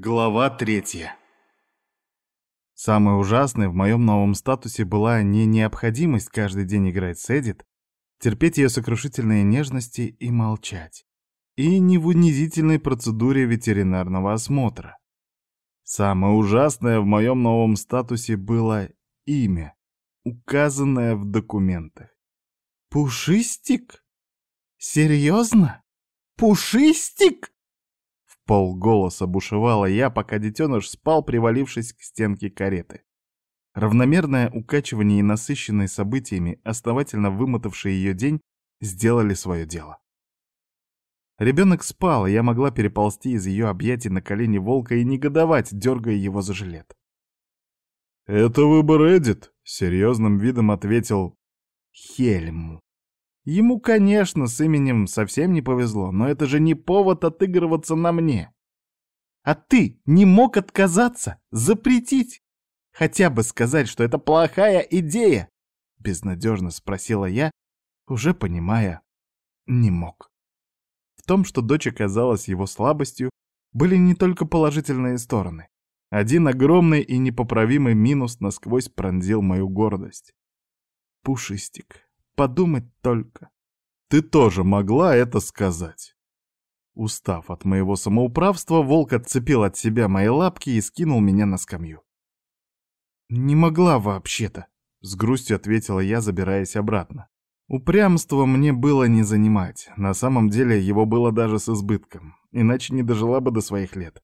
Глава третья. Самое ужасное в моем новом статусе была не необходимость каждый день играть с Эдит, терпеть ее сокрушительные нежности и молчать, и не в унизительной процедуре ветеринарного осмотра. Самое ужасное в моем новом статусе было имя, указанное в документах. «Пушистик? Серьезно? Пушистик?» Полголоса бушевала я, пока детеныш спал, привалившись к стенке кареты. Равномерное укачивание и насыщенные событиями, основательно вымотавшие ее день, сделали свое дело. Ребенок спал, и я могла переползти из ее объятий на колени волка и негодовать, дергая его за жилет. «Это выбор Эдит», — серьезным видом ответил Хельму. Ему, конечно, с именем совсем не повезло, но это же не повод отыгрываться на мне. А ты не мог отказаться, запретить? Хотя бы сказать, что это плохая идея? Безнадежно спросила я, уже понимая, не мог. В том, что дочь оказалась его слабостью, были не только положительные стороны. Один огромный и непоправимый минус насквозь пронзил мою гордость. Пушистик, Подумать только. Ты тоже могла это сказать. Устав от моего самоуправства, волк отцепил от себя мои лапки и скинул меня на скамью. «Не могла вообще-то», — с грустью ответила я, забираясь обратно. Упрямство мне было не занимать, на самом деле его было даже с избытком, иначе не дожила бы до своих лет.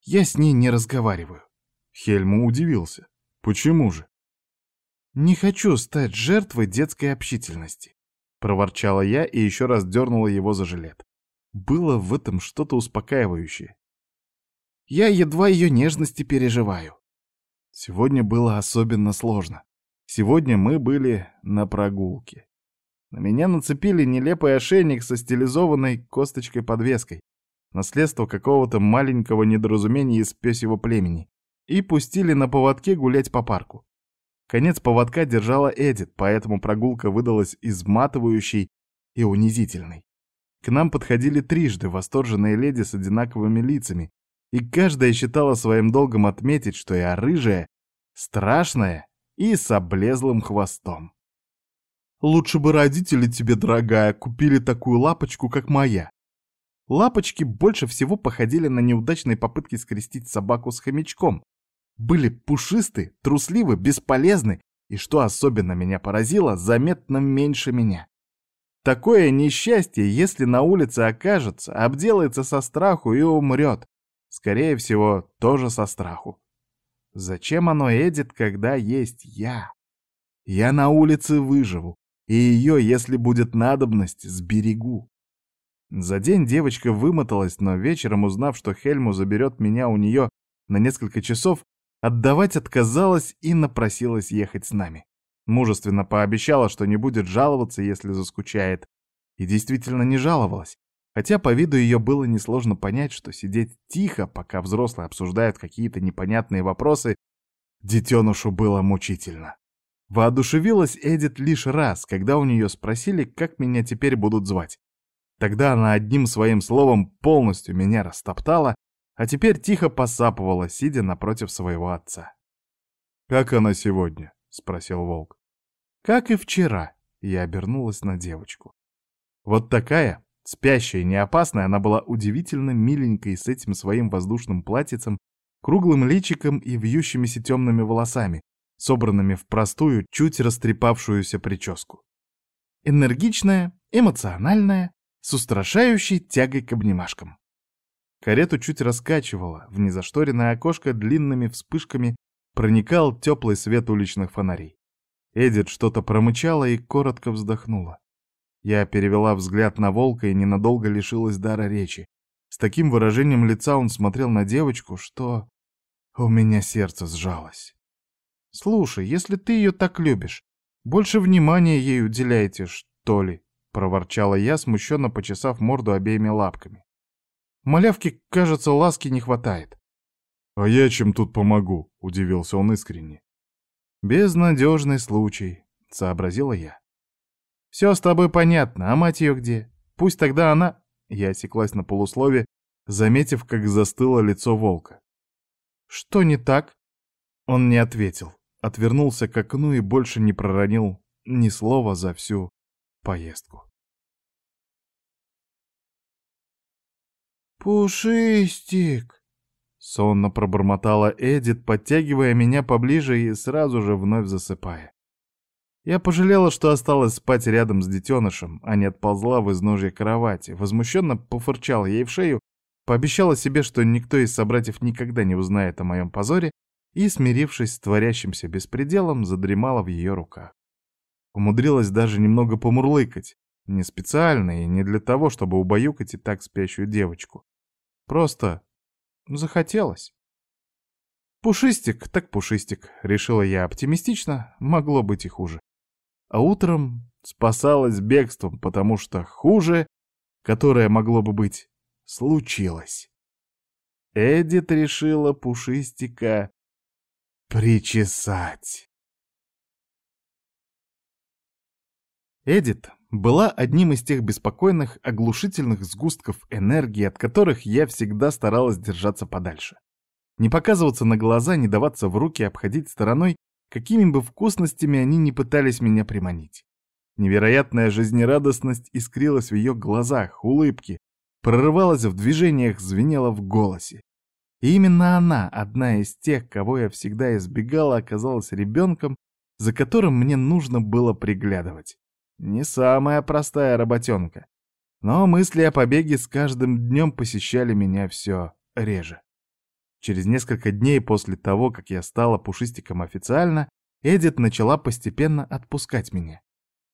Я с ней не разговариваю. Хельму удивился. Почему же? «Не хочу стать жертвой детской общительности», — проворчала я и еще раз дернула его за жилет. Было в этом что-то успокаивающее. Я едва ее нежности переживаю. Сегодня было особенно сложно. Сегодня мы были на прогулке. На меня нацепили нелепый ошейник со стилизованной косточкой-подвеской, наследство какого-то маленького недоразумения из пёсьего племени, и пустили на поводке гулять по парку. Конец поводка держала Эдит, поэтому прогулка выдалась изматывающей и унизительной. К нам подходили трижды восторженные леди с одинаковыми лицами, и каждая считала своим долгом отметить, что я рыжая, страшная и с облезлым хвостом. Лучше бы родители тебе, дорогая, купили такую лапочку, как моя. Лапочки больше всего походили на неудачные попытки скрестить собаку с хомячком, были пушисты, трусливы, бесполезны и, что особенно меня поразило, заметно меньше меня. Такое несчастье, если на улице окажется, обделается со страху и умрет. Скорее всего, тоже со страху. Зачем оно Эдит, когда есть я? Я на улице выживу, и ее, если будет надобность, сберегу. За день девочка вымоталась, но вечером, узнав, что Хельму заберет меня у нее на несколько часов, Отдавать отказалась и напросилась ехать с нами. Мужественно пообещала, что не будет жаловаться, если заскучает. И действительно не жаловалась. Хотя по виду ее было несложно понять, что сидеть тихо, пока взрослые обсуждают какие-то непонятные вопросы, детенышу было мучительно. Воодушевилась Эдит лишь раз, когда у нее спросили, как меня теперь будут звать. Тогда она одним своим словом полностью меня растоптала а теперь тихо посапывала, сидя напротив своего отца. «Как она сегодня?» — спросил волк. «Как и вчера», — я обернулась на девочку. Вот такая, спящая и неопасная, она была удивительно миленькой с этим своим воздушным платьицем, круглым личиком и вьющимися темными волосами, собранными в простую, чуть растрепавшуюся прическу. Энергичная, эмоциональная, с устрашающей тягой к обнимашкам. Карету чуть раскачивало, в незашторенное окошко длинными вспышками проникал теплый свет уличных фонарей. Эдит что-то промычала и коротко вздохнула. Я перевела взгляд на волка и ненадолго лишилась дара речи. С таким выражением лица он смотрел на девочку, что... У меня сердце сжалось. «Слушай, если ты ее так любишь, больше внимания ей уделяйте, что ли?» — проворчала я, смущенно почесав морду обеими лапками. Малявке, кажется, ласки не хватает. «А я чем тут помогу?» — удивился он искренне. «Безнадежный случай», — сообразила я. «Все с тобой понятно, а мать ее где? Пусть тогда она...» Я осеклась на полуслове, заметив, как застыло лицо волка. «Что не так?» Он не ответил, отвернулся к окну и больше не проронил ни слова за всю поездку. «Пушистик!» — сонно пробормотала Эдит, подтягивая меня поближе и сразу же вновь засыпая. Я пожалела, что осталась спать рядом с детенышем, а не отползла в изножье кровати, возмущенно пофырчала ей в шею, пообещала себе, что никто из собратьев никогда не узнает о моем позоре, и, смирившись с творящимся беспределом, задремала в ее руках. Умудрилась даже немного помурлыкать, не специально и не для того, чтобы убаюкать и так спящую девочку. Просто захотелось. Пушистик, так пушистик, решила я оптимистично, могло быть и хуже а утром спасалась бегством, потому что хуже, которое могло бы быть, случилось. Эдит решила Пушистика причесать. Эдит была одним из тех беспокойных, оглушительных сгустков энергии, от которых я всегда старалась держаться подальше. Не показываться на глаза, не даваться в руки, обходить стороной какими бы вкусностями они ни пытались меня приманить. Невероятная жизнерадостность искрилась в ее глазах, улыбки, прорывалась в движениях, звенела в голосе. И именно она, одна из тех, кого я всегда избегала, оказалась ребенком, за которым мне нужно было приглядывать. Не самая простая работенка. Но мысли о побеге с каждым днем посещали меня все реже. Через несколько дней после того, как я стала пушистиком официально, Эдит начала постепенно отпускать меня.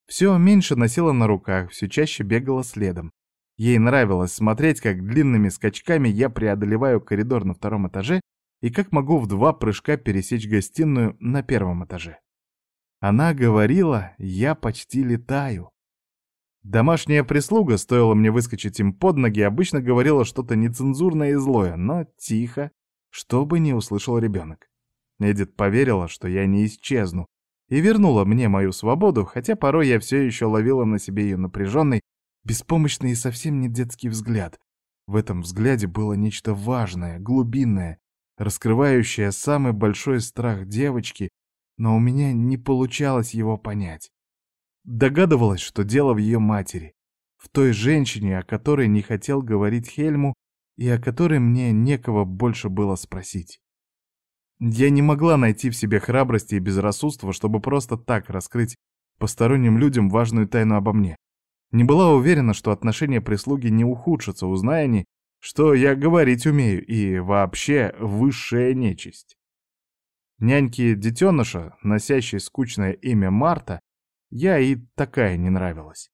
Все меньше носила на руках, все чаще бегала следом. Ей нравилось смотреть, как длинными скачками я преодолеваю коридор на втором этаже и как могу в два прыжка пересечь гостиную на первом этаже. Она говорила, я почти летаю. Домашняя прислуга, стоило мне выскочить им под ноги, обычно говорила что-то нецензурное и злое, но тихо, чтобы не услышал ребенок. Эдит поверила, что я не исчезну, и вернула мне мою свободу, хотя порой я все еще ловила на себе ее напряженный, беспомощный и совсем не детский взгляд. В этом взгляде было нечто важное, глубинное, раскрывающее самый большой страх девочки, но у меня не получалось его понять. Догадывалась, что дело в ее матери, в той женщине, о которой не хотел говорить Хельму и о которой мне некого больше было спросить. Я не могла найти в себе храбрости и безрассудства, чтобы просто так раскрыть посторонним людям важную тайну обо мне. Не была уверена, что отношения прислуги не ухудшатся, узная они, что я говорить умею и вообще высшая нечисть. Няньке детеныша, носящей скучное имя Марта, я и такая не нравилась.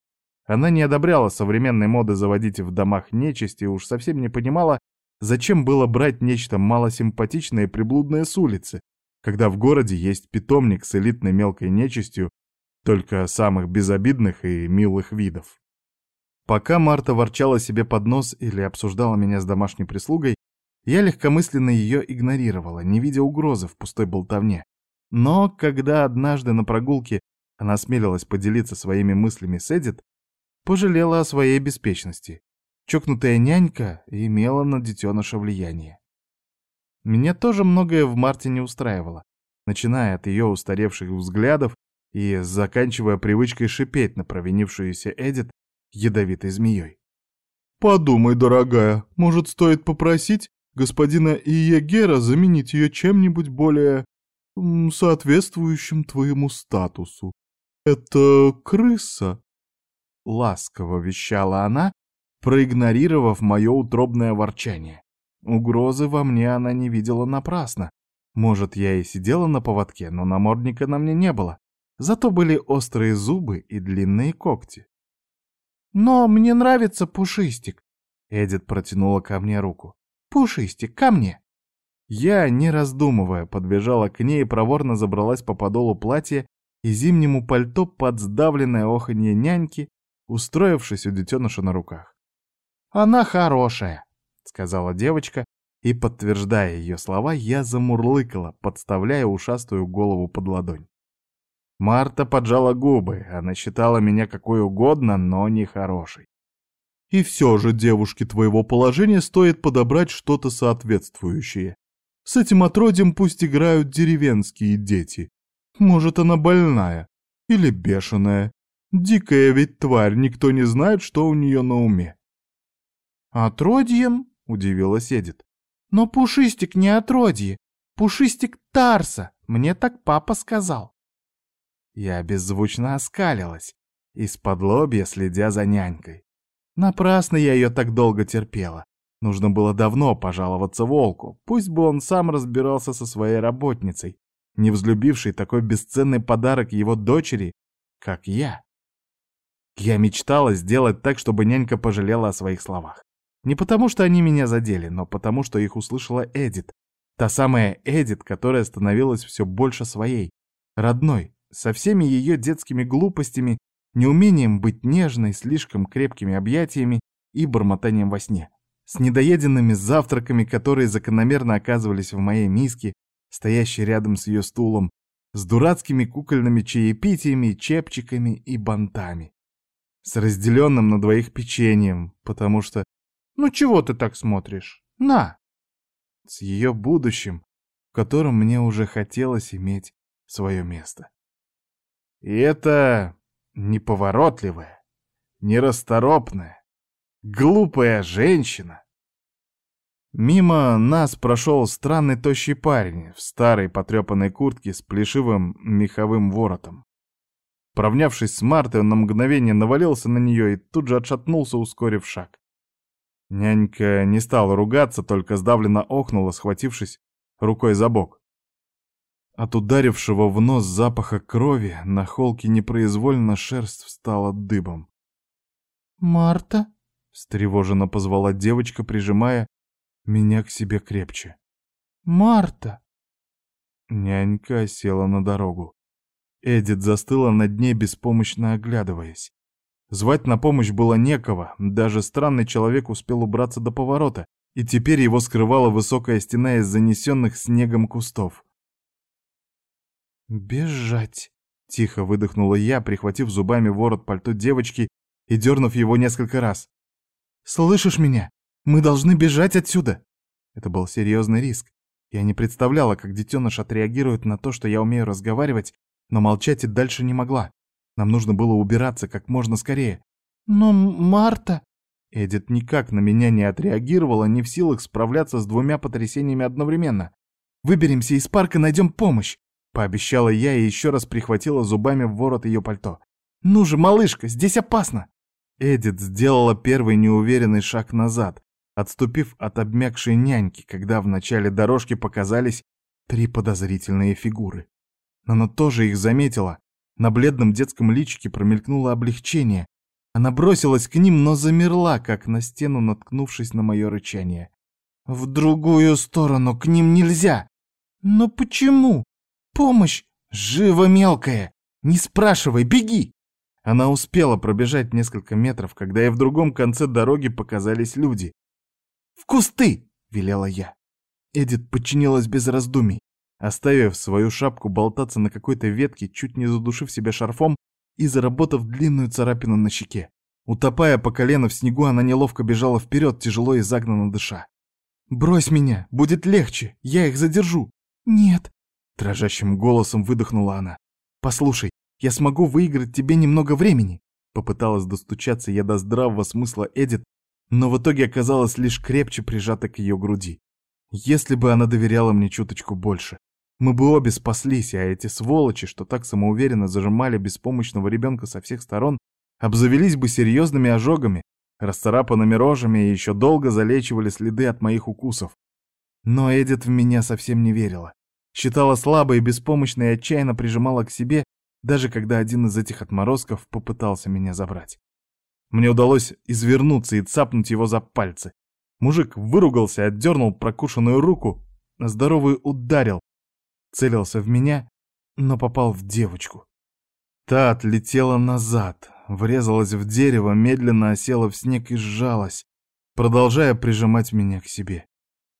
Она не одобряла современной моды заводить в домах нечисть и уж совсем не понимала, зачем было брать нечто малосимпатичное и приблудное с улицы, когда в городе есть питомник с элитной мелкой нечистью, только самых безобидных и милых видов. Пока Марта ворчала себе под нос или обсуждала меня с домашней прислугой, я легкомысленно ее игнорировала, не видя угрозы в пустой болтовне. Но когда однажды на прогулке она осмелилась поделиться своими мыслями с Эдит, пожалела о своей беспечности. Чокнутая нянька имела на детеныша влияние. Меня тоже многое в Марте не устраивало, начиная от ее устаревших взглядов и заканчивая привычкой шипеть на провинившуюся Эдит ядовитой змеей. «Подумай, дорогая, может, стоит попросить господина Иегера заменить ее чем-нибудь более соответствующим твоему статусу? Это крыса, ласково вещала она, проигнорировав мое утробное ворчание. Угрозы во мне она не видела напрасно. Может, я и сидела на поводке, но намордника на мне не было. Зато были острые зубы и длинные когти. «Но мне нравится Пушистик», — Эдит протянула ко мне руку. «Пушистик, ко мне!» Я, не раздумывая, подбежала к ней и проворно забралась по подолу платья и зимнему пальто под сдавленное оханье няньки устроившись у детеныша на руках. «Она хорошая», — сказала девочка, и, подтверждая ее слова, я замурлыкала, подставляя ушастую голову под ладонь. Марта поджала губы, она считала меня какой угодно, но не хорошей. И все же девушке твоего положения стоит подобрать что-то соответствующее. С этим отродьем пусть играют деревенские дети. Может, она больная или бешеная. Дикая ведь тварь, никто не знает, что у нее на уме. «Отродьем?» — удивилась Эдит. «Но Пушистик не отродье. Пушистик Тарса. Мне так папа сказал». Я беззвучно оскалилась, из-под лобья следя за нянькой. Напрасно я ее так долго терпела. Нужно было давно пожаловаться волку, пусть бы он сам разбирался со своей работницей, не взлюбившей такой бесценный подарок его дочери, как я. Я мечтала сделать так, чтобы нянька пожалела о своих словах. Не потому, что они меня задели, но потому, что их услышала Эдит. Та самая Эдит, которая становилась все больше своей, родной, со всеми ее детскими глупостями, неумением быть нежной, слишком крепкими объятиями и бормотанием во сне. С недоеденными завтраками, которые закономерно оказывались в моей миске, стоящей рядом с ее стулом, с дурацкими кукольными чаепитиями, чепчиками и бантами. С разделенным на двоих печеньем, потому что «Ну чего ты так смотришь? На!» С ее будущим, в котором мне уже хотелось иметь свое место. И это неповоротливая, нерасторопная, глупая женщина. Мимо нас прошел странный тощий парень в старой потрепанной куртке с плешивым меховым воротом. Провнявшись с Мартой, он на мгновение навалился на нее и тут же отшатнулся, ускорив шаг. Нянька не стала ругаться, только сдавленно охнула, схватившись рукой за бок. От ударившего в нос запаха крови на холке непроизвольно шерсть встала дыбом. «Марта?» — встревоженно позвала девочка, прижимая меня к себе крепче. «Марта!» Нянька села на дорогу. Эдит застыла над ней, беспомощно оглядываясь. Звать на помощь было некого, даже странный человек успел убраться до поворота, и теперь его скрывала высокая стена из занесенных снегом кустов. «Бежать!» — тихо выдохнула я, прихватив зубами ворот пальто девочки и дернув его несколько раз. «Слышишь меня? Мы должны бежать отсюда!» Это был серьезный риск. Я не представляла, как детеныш отреагирует на то, что я умею разговаривать, но молчать и дальше не могла. Нам нужно было убираться как можно скорее. «Но Марта...» Эдит никак на меня не отреагировала, не в силах справляться с двумя потрясениями одновременно. «Выберемся из парка, найдем помощь!» Пообещала я и еще раз прихватила зубами в ворот ее пальто. «Ну же, малышка, здесь опасно!» Эдит сделала первый неуверенный шаг назад, отступив от обмякшей няньки, когда в начале дорожки показались три подозрительные фигуры. Она тоже их заметила, на бледном детском личике промелькнуло облегчение. Она бросилась к ним, но замерла, как на стену, наткнувшись на мое рычание. «В другую сторону, к ним нельзя!» «Но почему? Помощь! Живо, мелкая! Не спрашивай, беги!» Она успела пробежать несколько метров, когда и в другом конце дороги показались люди. «В кусты!» — велела я. Эдит подчинилась без раздумий. Оставив свою шапку болтаться на какой-то ветке, чуть не задушив себя шарфом и заработав длинную царапину на щеке. Утопая по колено в снегу, она неловко бежала вперед, тяжело и загнанно дыша. «Брось меня, будет легче, я их задержу». «Нет», — дрожащим голосом выдохнула она. «Послушай, я смогу выиграть тебе немного времени». Попыталась достучаться я до здравого смысла Эдит, но в итоге оказалась лишь крепче прижата к ее груди. Если бы она доверяла мне чуточку больше. Мы бы обе спаслись, а эти сволочи, что так самоуверенно зажимали беспомощного ребенка со всех сторон, обзавелись бы серьезными ожогами, расцарапанными рожами и еще долго залечивали следы от моих укусов. Но Эдит в меня совсем не верила. Считала слабой и беспомощной и отчаянно прижимала к себе, даже когда один из этих отморозков попытался меня забрать. Мне удалось извернуться и цапнуть его за пальцы. Мужик выругался, отдернул прокушенную руку, а здоровый ударил, целился в меня, но попал в девочку. Та отлетела назад, врезалась в дерево, медленно осела в снег и сжалась, продолжая прижимать меня к себе.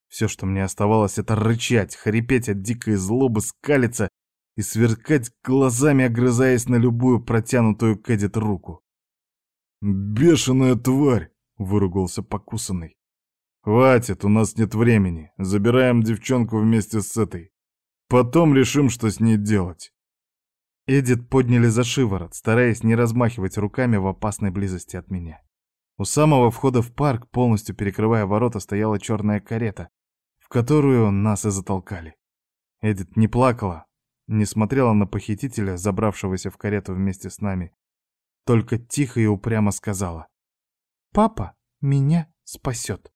Все, что мне оставалось, это рычать, хрипеть от дикой злобы, скалиться и сверкать глазами, огрызаясь на любую протянутую Кэдит руку. «Бешеная тварь!» — выругался покусанный. «Хватит, у нас нет времени. Забираем девчонку вместе с этой. Потом решим, что с ней делать». Эдит подняли за шиворот, стараясь не размахивать руками в опасной близости от меня. У самого входа в парк, полностью перекрывая ворота, стояла черная карета, в которую нас и затолкали. Эдит не плакала, не смотрела на похитителя, забравшегося в карету вместе с нами, только тихо и упрямо сказала. «Папа меня спасет».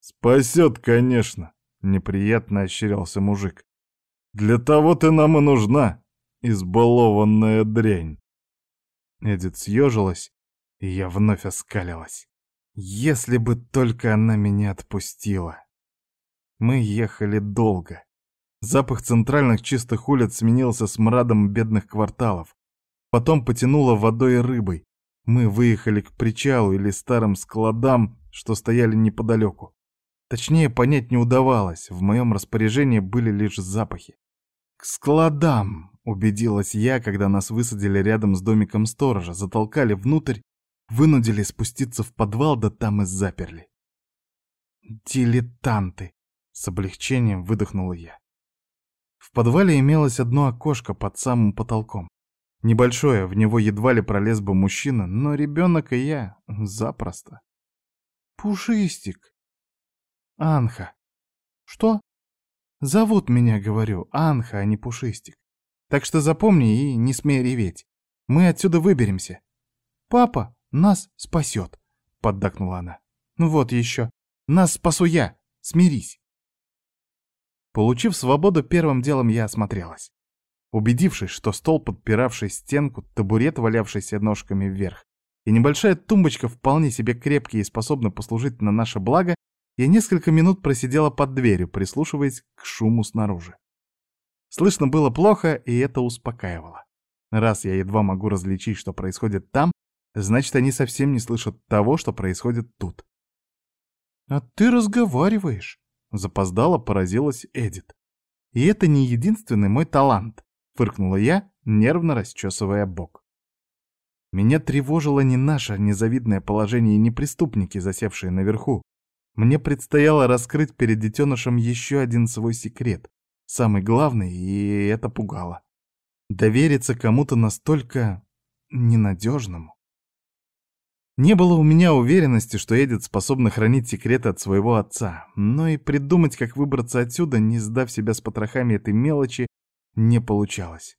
«Спасет, конечно», — неприятно ощерялся мужик. «Для того ты нам и нужна, избалованная дрянь». Эдит съежилась, и я вновь оскалилась. Если бы только она меня отпустила. Мы ехали долго. Запах центральных чистых улиц сменился смрадом бедных кварталов. Потом потянуло водой и рыбой. Мы выехали к причалу или старым складам, что стояли неподалеку. Точнее, понять не удавалось, в моем распоряжении были лишь запахи. «К складам!» — убедилась я, когда нас высадили рядом с домиком сторожа, затолкали внутрь, вынудили спуститься в подвал, да там и заперли. «Дилетанты!» — с облегчением выдохнула я. В подвале имелось одно окошко под самым потолком. Небольшое, в него едва ли пролез бы мужчина, но ребенок и я запросто. Пушистик. Анха. Что? Зовут меня, говорю, Анха, а не Пушистик. Так что запомни и не смей реветь. Мы отсюда выберемся. Папа нас спасет, поддакнула она. Ну вот еще. Нас спасу я. Смирись. Получив свободу, первым делом я осмотрелась. Убедившись, что стол, подпиравший стенку, табурет, валявшийся ножками вверх, и небольшая тумбочка вполне себе крепкие и способны послужить на наше благо, я несколько минут просидела под дверью, прислушиваясь к шуму снаружи. Слышно было плохо, и это успокаивало. Раз я едва могу различить, что происходит там, значит, они совсем не слышат того, что происходит тут. «А ты разговариваешь», — запоздала поразилась Эдит. «И это не единственный мой талант. — фыркнула я, нервно расчесывая бок. Меня тревожило не наше незавидное положение и не преступники, засевшие наверху. Мне предстояло раскрыть перед детенышем еще один свой секрет, самый главный, и это пугало. Довериться кому-то настолько ненадежному. Не было у меня уверенности, что Эдит способна хранить секреты от своего отца, но и придумать, как выбраться отсюда, не сдав себя с потрохами этой мелочи, не получалось.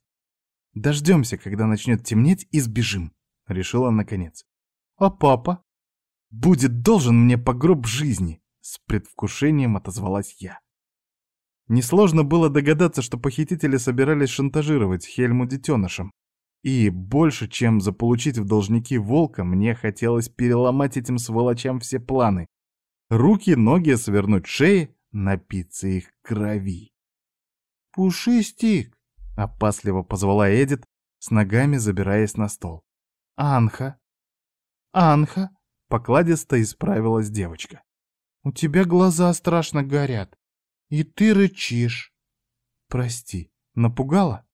«Дождемся, когда начнет темнеть, и сбежим», — решила наконец. «А папа?» «Будет должен мне по гроб жизни», — с предвкушением отозвалась я. Несложно было догадаться, что похитители собирались шантажировать Хельму детенышем. И больше, чем заполучить в должники волка, мне хотелось переломать этим сволочам все планы. Руки, ноги, свернуть шеи, напиться их крови. «Пушистик!» — опасливо позвала Эдит, с ногами забираясь на стол. «Анха!» «Анха!» — покладисто исправилась девочка. «У тебя глаза страшно горят, и ты рычишь». «Прости, напугала?»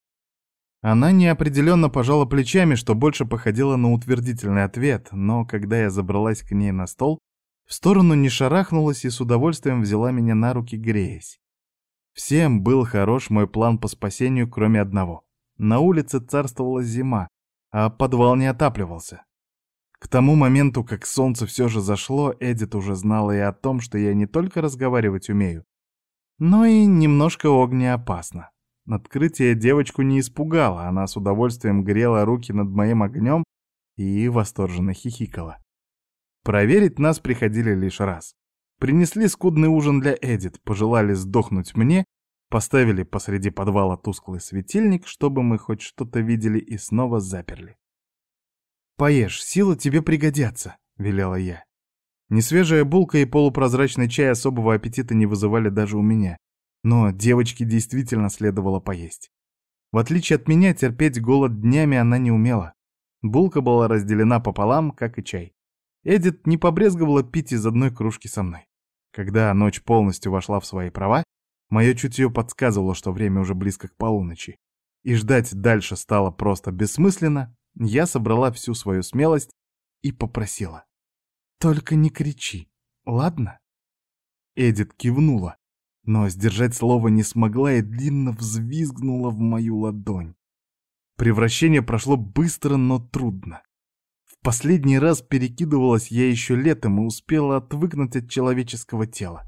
Она неопределенно пожала плечами, что больше походило на утвердительный ответ, но когда я забралась к ней на стол, в сторону не шарахнулась и с удовольствием взяла меня на руки, греясь. Всем был хорош мой план по спасению, кроме одного. На улице царствовала зима, а подвал не отапливался. К тому моменту, как солнце все же зашло, Эдит уже знала и о том, что я не только разговаривать умею, но и немножко огнеопасно. Открытие девочку не испугало, она с удовольствием грела руки над моим огнем и восторженно хихикала. Проверить нас приходили лишь раз. Принесли скудный ужин для Эдит, пожелали сдохнуть мне, поставили посреди подвала тусклый светильник, чтобы мы хоть что-то видели, и снова заперли. «Поешь, силы тебе пригодятся», — велела я. Несвежая булка и полупрозрачный чай особого аппетита не вызывали даже у меня, но девочке действительно следовало поесть. В отличие от меня, терпеть голод днями она не умела. Булка была разделена пополам, как и чай. Эдит не побрезговала пить из одной кружки со мной. Когда ночь полностью вошла в свои права, мое чутье подсказывало, что время уже близко к полуночи. И ждать дальше стало просто бессмысленно, я собрала всю свою смелость и попросила. Только не кричи, ладно?» Эдит кивнула, но сдержать слово не смогла и длинно взвизгнула в мою ладонь. Превращение прошло быстро, но трудно. В последний раз перекидывалась я еще летом и успела отвыкнуть от человеческого тела.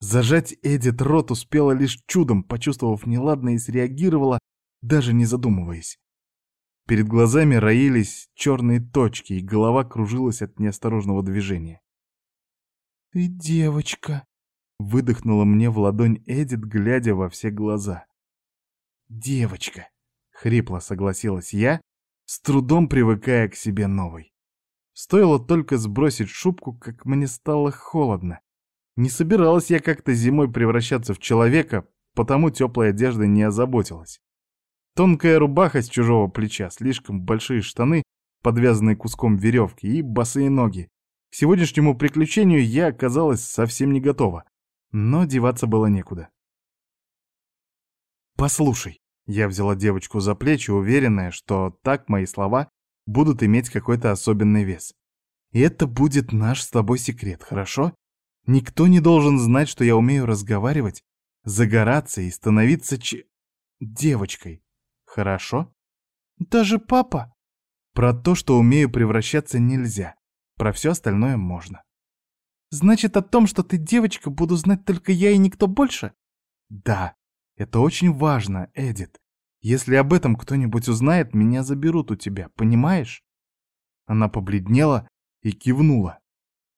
Зажать Эдит рот успела лишь чудом, почувствовав неладное и среагировала, даже не задумываясь. Перед глазами роились черные точки, и голова кружилась от неосторожного движения. «Ты девочка», — выдохнула мне в ладонь Эдит, глядя во все глаза. «Девочка», — хрипло согласилась я, с трудом привыкая к себе новой. Стоило только сбросить шубку, как мне стало холодно. Не собиралась я как-то зимой превращаться в человека, потому теплой одеждой не озаботилась. Тонкая рубаха с чужого плеча, слишком большие штаны, подвязанные куском веревки, и босые ноги. К сегодняшнему приключению я оказалась совсем не готова, но деваться было некуда. «Послушай», — я взяла девочку за плечи, уверенная, что так мои слова будут иметь какой-то особенный вес. «И это будет наш с тобой секрет, хорошо? Никто не должен знать, что я умею разговаривать, загораться и становиться ч... девочкой. Хорошо? Даже папа. Про то, что умею превращаться, нельзя. Про все остальное можно. Значит, о том, что ты девочка, буду знать только я и никто больше? Да, это очень важно, Эдит. Если об этом кто-нибудь узнает, меня заберут у тебя, понимаешь? Она побледнела и кивнула.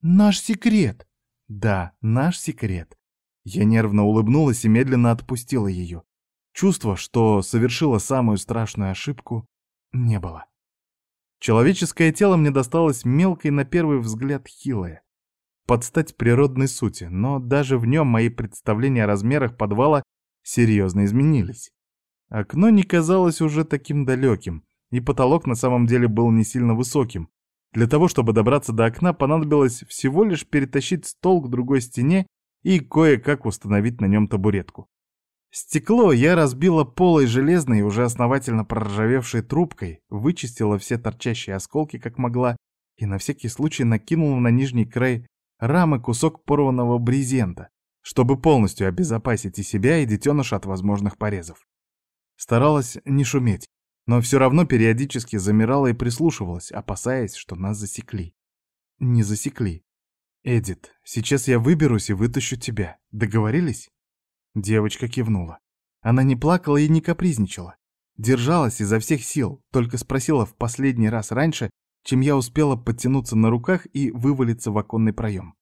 Наш секрет. Да, наш секрет. Я нервно улыбнулась и медленно отпустила ее. Чувства, что совершила самую страшную ошибку, не было. Человеческое тело мне досталось мелкой на первый взгляд хилое. Под стать природной сути, но даже в нем мои представления о размерах подвала серьезно изменились. Окно не казалось уже таким далеким, и потолок на самом деле был не сильно высоким, для того, чтобы добраться до окна, понадобилось всего лишь перетащить стол к другой стене и кое-как установить на нем табуретку. Стекло я разбила полой железной, уже основательно проржавевшей трубкой, вычистила все торчащие осколки как могла и на всякий случай накинула на нижний край рамы кусок порванного брезента, чтобы полностью обезопасить и себя, и детеныша от возможных порезов. Старалась не шуметь, но все равно периодически замирала и прислушивалась, опасаясь, что нас засекли. Не засекли. «Эдит, сейчас я выберусь и вытащу тебя. Договорились?» Девочка кивнула. Она не плакала и не капризничала. Держалась изо всех сил, только спросила в последний раз раньше, чем я успела подтянуться на руках и вывалиться в оконный проем.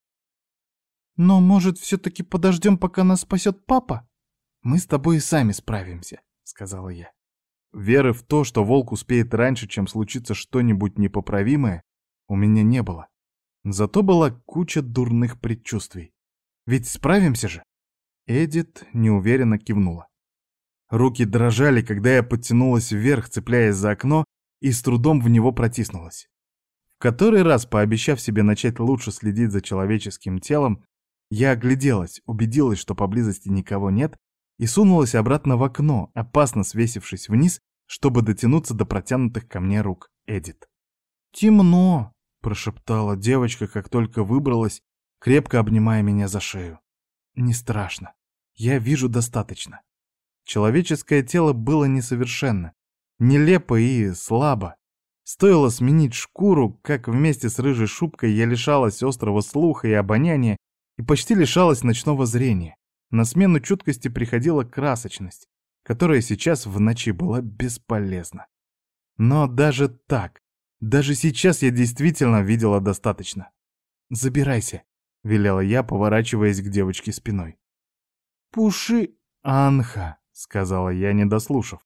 «Но, может, все-таки подождем, пока нас спасет папа? Мы с тобой и сами справимся», — сказала я. Веры в то, что волк успеет раньше, чем случится что-нибудь непоправимое, у меня не было. Зато была куча дурных предчувствий. Ведь справимся же. Эдит неуверенно кивнула. Руки дрожали, когда я подтянулась вверх, цепляясь за окно, и с трудом в него протиснулась. В который раз, пообещав себе начать лучше следить за человеческим телом, я огляделась, убедилась, что поблизости никого нет, и сунулась обратно в окно, опасно свесившись вниз, чтобы дотянуться до протянутых ко мне рук Эдит. «Темно!» — прошептала девочка, как только выбралась, крепко обнимая меня за шею. «Не страшно. Я вижу достаточно». Человеческое тело было несовершенно, нелепо и слабо. Стоило сменить шкуру, как вместе с рыжей шубкой я лишалась острого слуха и обоняния и почти лишалась ночного зрения. На смену чуткости приходила красочность, которая сейчас в ночи была бесполезна. Но даже так, даже сейчас я действительно видела достаточно. «Забирайся», — велела я, поворачиваясь к девочке спиной. «Пуши, Анха», — сказала я, не дослушав.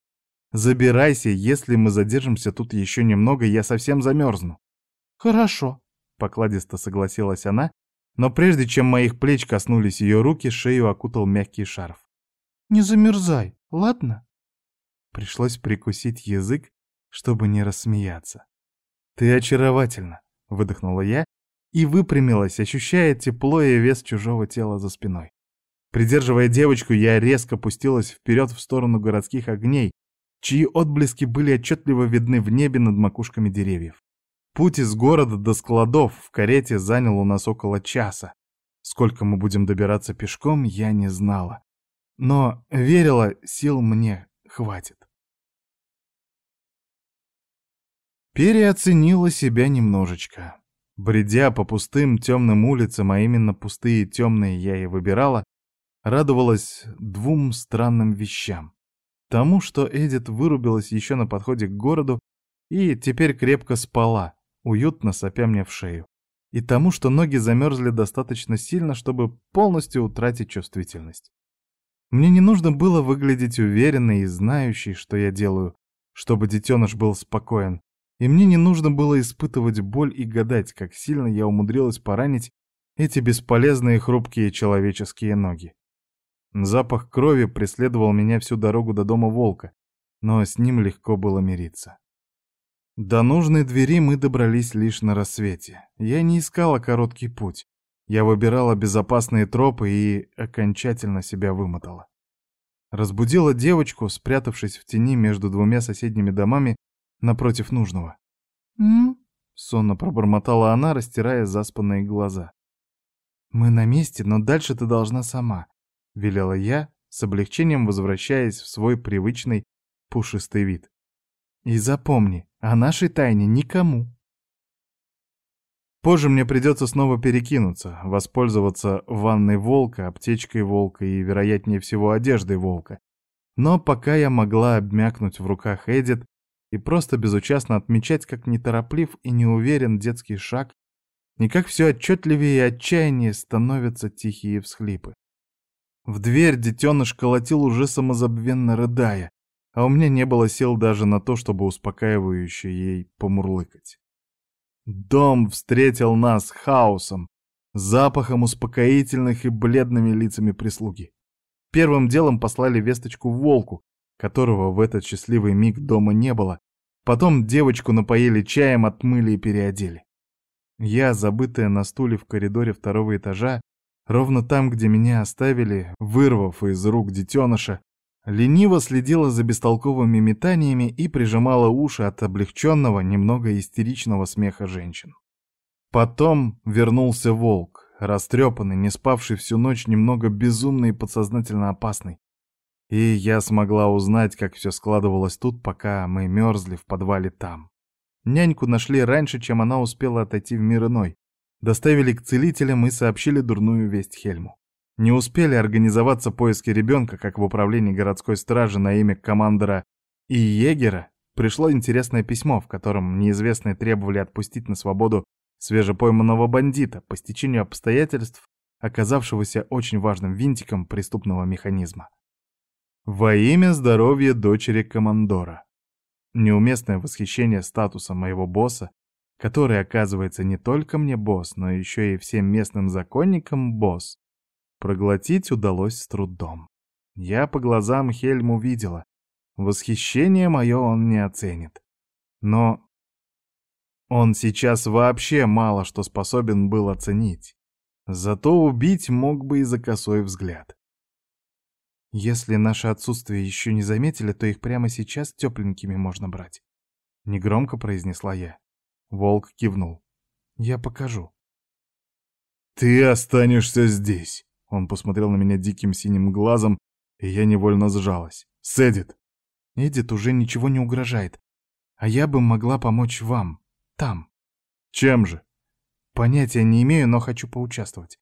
«Забирайся, если мы задержимся тут еще немного, я совсем замерзну». «Хорошо», — покладисто согласилась она но прежде чем моих плеч коснулись ее руки, шею окутал мягкий шарф. «Не замерзай, ладно?» Пришлось прикусить язык, чтобы не рассмеяться. «Ты очаровательна», — выдохнула я и выпрямилась, ощущая тепло и вес чужого тела за спиной. Придерживая девочку, я резко пустилась вперед в сторону городских огней, чьи отблески были отчетливо видны в небе над макушками деревьев. Путь из города до складов в карете занял у нас около часа. Сколько мы будем добираться пешком, я не знала. Но верила, сил мне хватит. Переоценила себя немножечко. Бредя по пустым темным улицам, а именно пустые темные я и выбирала, радовалась двум странным вещам. Тому, что Эдит вырубилась еще на подходе к городу и теперь крепко спала, уютно сопя мне в шею. И тому, что ноги замерзли достаточно сильно, чтобы полностью утратить чувствительность. Мне не нужно было выглядеть уверенной и знающей, что я делаю, чтобы детеныш был спокоен. И мне не нужно было испытывать боль и гадать, как сильно я умудрилась поранить эти бесполезные хрупкие человеческие ноги. Запах крови преследовал меня всю дорогу до дома волка, но с ним легко было мириться. До нужной двери мы добрались лишь на рассвете. Я не искала короткий путь. Я выбирала безопасные тропы и окончательно себя вымотала. Разбудила девочку, спрятавшись в тени между двумя соседними домами напротив нужного. «М?», -м сонно пробормотала она, растирая заспанные глаза. «Мы на месте, но дальше ты должна сама», — велела я, с облегчением возвращаясь в свой привычный пушистый вид. «И запомни, о нашей тайне никому». Позже мне придется снова перекинуться, воспользоваться ванной волка, аптечкой волка и, вероятнее всего, одеждой волка. Но пока я могла обмякнуть в руках Эдит и просто безучастно отмечать, как нетороплив и неуверен детский шаг, и как все отчетливее и отчаяннее становятся тихие всхлипы. В дверь детеныш колотил уже самозабвенно рыдая, а у меня не было сил даже на то, чтобы успокаивающе ей помурлыкать. Дом встретил нас хаосом, запахом успокоительных и бледными лицами прислуги. Первым делом послали весточку волку, которого в этот счастливый миг дома не было. Потом девочку напоили чаем, отмыли и переодели. Я, забытая на стуле в коридоре второго этажа, ровно там, где меня оставили, вырвав из рук детеныша, лениво следила за бестолковыми метаниями и прижимала уши от облегченного, немного истеричного смеха женщин. Потом вернулся волк, растрепанный, не спавший всю ночь, немного безумный и подсознательно опасный. И я смогла узнать, как все складывалось тут, пока мы мерзли в подвале там. Няньку нашли раньше, чем она успела отойти в мир иной. Доставили к целителям и сообщили дурную весть Хельму. Не успели организоваться поиски ребенка, как в управлении городской стражи на имя командора и егера пришло интересное письмо, в котором неизвестные требовали отпустить на свободу свежепойманного бандита по стечению обстоятельств, оказавшегося очень важным винтиком преступного механизма. Во имя здоровья дочери командора. Неуместное восхищение статусом моего босса, который, оказывается, не только мне босс, но еще и всем местным законникам босс, Проглотить удалось с трудом. Я по глазам Хельму видела. Восхищение мое он не оценит. Но он сейчас вообще мало что способен был оценить. Зато убить мог бы и за косой взгляд. Если наше отсутствие еще не заметили, то их прямо сейчас тепленькими можно брать. Негромко произнесла я. Волк кивнул. Я покажу. Ты останешься здесь. Он посмотрел на меня диким синим глазом, и я невольно сжалась. «Сэдит!» «Эдит уже ничего не угрожает. А я бы могла помочь вам. Там». «Чем же?» «Понятия не имею, но хочу поучаствовать.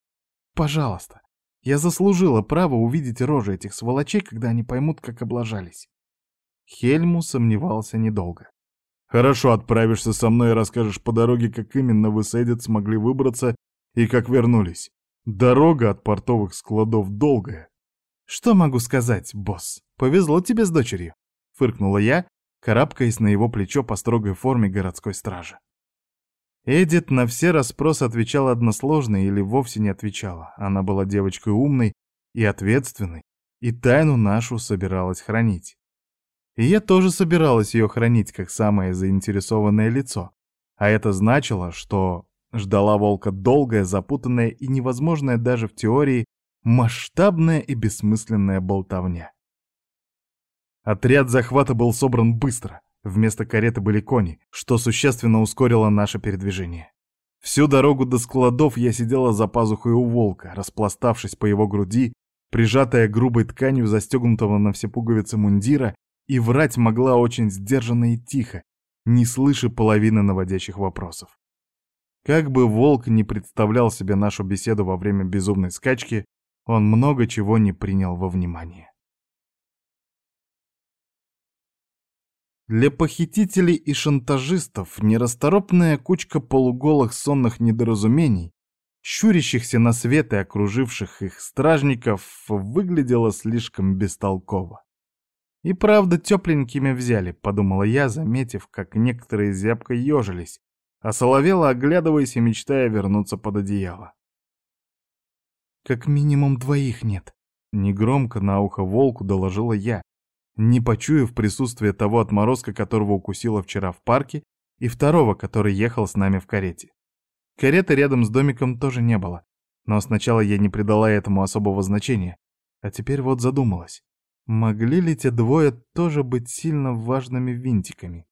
Пожалуйста. Я заслужила право увидеть рожи этих сволочей, когда они поймут, как облажались». Хельму сомневался недолго. «Хорошо, отправишься со мной и расскажешь по дороге, как именно вы с Эдит смогли выбраться и как вернулись. Дорога от портовых складов долгая. Что могу сказать, босс? Повезло тебе с дочерью, фыркнула я, карабкаясь на его плечо по строгой форме городской стражи. Эдит на все расспросы отвечала односложно или вовсе не отвечала. Она была девочкой умной и ответственной, и тайну нашу собиралась хранить. И я тоже собиралась ее хранить как самое заинтересованное лицо. А это значило, что Ждала волка долгая, запутанная и невозможная даже в теории масштабная и бессмысленная болтовня. Отряд захвата был собран быстро. Вместо кареты были кони, что существенно ускорило наше передвижение. Всю дорогу до складов я сидела за пазухой у волка, распластавшись по его груди, прижатая грубой тканью застегнутого на все пуговицы мундира, и врать могла очень сдержанно и тихо, не слыша половины наводящих вопросов. Как бы волк не представлял себе нашу беседу во время безумной скачки, он много чего не принял во внимание. Для похитителей и шантажистов нерасторопная кучка полуголых сонных недоразумений, щурящихся на свет и окруживших их стражников, выглядела слишком бестолково. «И правда тепленькими взяли», — подумала я, заметив, как некоторые зябко ежились, а соловела, оглядываясь и мечтая вернуться под одеяло. «Как минимум двоих нет», — негромко на ухо волку доложила я, не почуяв присутствие того отморозка, которого укусила вчера в парке, и второго, который ехал с нами в карете. Кареты рядом с домиком тоже не было, но сначала я не придала этому особого значения, а теперь вот задумалась. Могли ли те двое тоже быть сильно важными винтиками?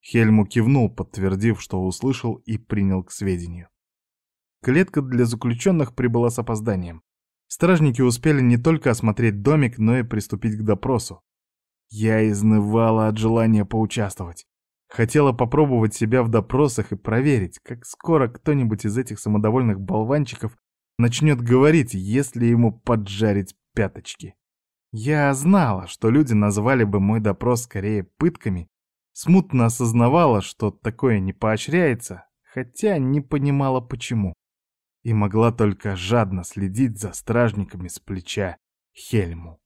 Хельму кивнул, подтвердив, что услышал и принял к сведению. Клетка для заключенных прибыла с опозданием. Стражники успели не только осмотреть домик, но и приступить к допросу. Я изнывала от желания поучаствовать. Хотела попробовать себя в допросах и проверить, как скоро кто-нибудь из этих самодовольных болванчиков начнет говорить, если ему поджарить пяточки. Я знала, что люди назвали бы мой допрос скорее пытками, смутно осознавала, что такое не поощряется, хотя не понимала почему. И могла только жадно следить за стражниками с плеча Хельму.